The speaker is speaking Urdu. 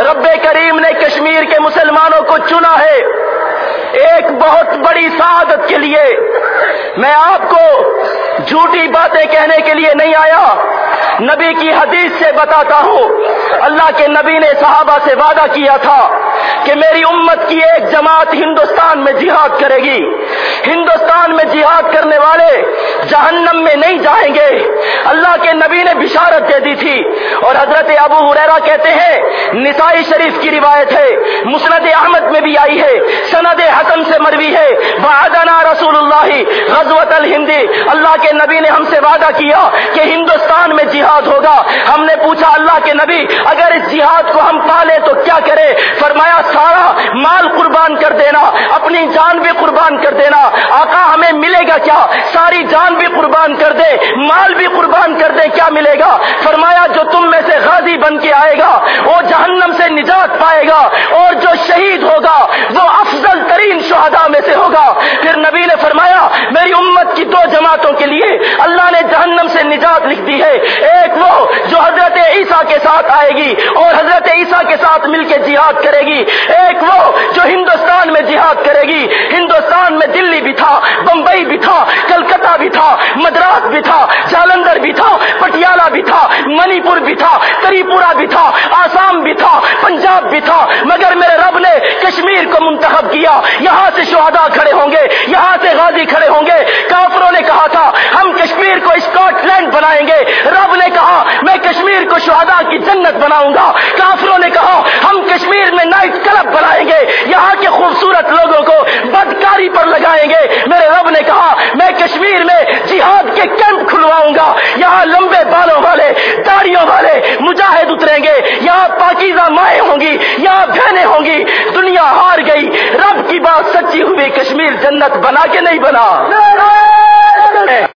رب کریم نے کشمیر کے مسلمانوں کو چنا ہے ایک بہت بڑی سعادت کے لیے میں آپ کو جھوٹی باتیں کہنے کے لیے نہیں آیا نبی کی حدیث سے بتاتا ہوں اللہ کے نبی نے صحابہ سے وعدہ کیا تھا کہ میری امت کی ایک جماعت ہندوستان میں جہاد کرے گی ہندوستان میں جہاد کرنے والے جہنم میں نہیں جائیں گے۔ اللہ کے نبی نے بشارت دے دی تھی۔ اور حضرت ابو حریرا کہتے ہیں، نسائی شریف کی روایت ہے۔ مسند احمد میں بھی آئی ہے۔ سند حسن سے مروی ہے۔ وعدنا رسول اللہ غزوت الہندی اللہ کے نبی نے ہم سے وعدہ کیا کہ ہندوستان میں جہاد ہوگا۔ ہم نے پوچھا، اللہ کے نبی، اگر اس جہاد کو ہم پالے تو کیا کرے؟ فرمایا، سارا مال قربان کر دینا، اپنی جان بھی قربان کر دینا۔ آقا، ہمیں ملے گا کیا؟ ساری جان بھی قربان کر دے، مال بھی قربان کر دے، کیا ملے گا؟ فرمایا، جو تم بن کے آئے گا، وہ جہنم سے نجات پائے گا اور جو شہید ہوگا، وہ افضل ترین شہداء میں سے ہوگا۔ پھر نبی نے فرمایا، میری امت کی دو جماعتوں کے لیے اللہ نے جہنم سے نجات لکھ دی ہے۔ ایک وہ جو حضرت عیسیٰ کے ساتھ آئے گی اور حضرت عیسیٰ کے ساتھ مل کے جہاد کرے گی۔ ایک وہ جو ہندوستان میں جہاد کرے گی۔ ہندوستان میں دلی بھی تھا، بمبئی بھی تھا، کلکتہ بھی تھا، مدراس بھی تھا، جالندر بھی تھا، پٹیالہ بھی تھا منی پور بھی تھا تری پورا بھی تھا، آسام بھی تھا، پنجاب بھی تھا، مگر میرے رب نے کشمیر کو منتخب کیا۔ یہاں سے شہدا کھڑے ہوں گے، یہاں سے غازی کھڑے ہوں گے۔ کافروں نے کہا تھا، ہم کشمیر کو اسکاٹ لینڈ بنائیں گے۔ رب نے کہا، میں کشمیر کو شہدا کی جنت بناؤں گا۔ کافروں نے کہا، ہم کشمیر میں نائٹ کلب بنائیں گے۔ یہاں کے خوبصورت لوگوں کو بدکاری پر لگائیں گے۔ میرے رب نے کہا میں کشمیر میں جہاد کے کیمپ کھلواؤں گا یہاں لمبے بالوں والے داڑیوں والے مجاہد اتریں گے، یہاں پاکیزہ مائیں ہوں گی، یہاں بہنیں ہوں گی، دنیا ہار گئی، رب کی بات سچی ہوئی کشمیر جنت بنا کے نہیں بنا؟